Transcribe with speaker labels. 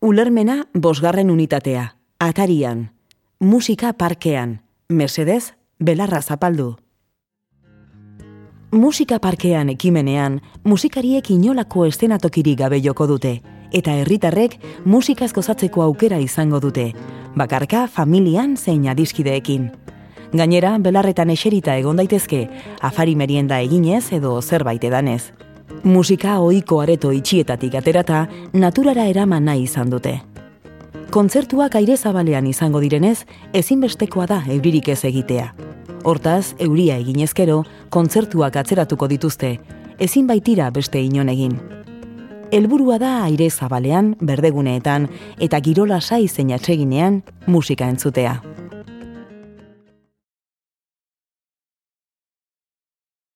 Speaker 1: Ulermena bosgarren unitatea, atarian, musika parkean, mesedez, belarra zapaldu. Musika parkean ekimenean, musikariek inolako estenatokirik gabe joko dute, eta herritarrek musikaz gozatzeko aukera izango dute, bakarka familian zein adiskideekin. Gainera, belarretan eserita egon daitezke, afari merienda eginez edo zerbait edanez. Musika ohiko areto itxietatik aterata, naturara eraman nahi izan dute. Kontzertuak aire zabalean izango direnez, ezinbestekoa da euririk ez egitea. Hortaz, euria eginezkero, kontzertuak atzeratuko dituzte, ezin baitira beste inon egin. Helburua da aire zabalean, berdeguneetan eta girola sai zein atseginean musika entzutea.